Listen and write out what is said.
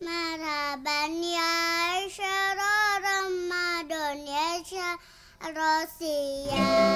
مرحبا يا شهر رمضان يا شهر الصيام